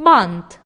month.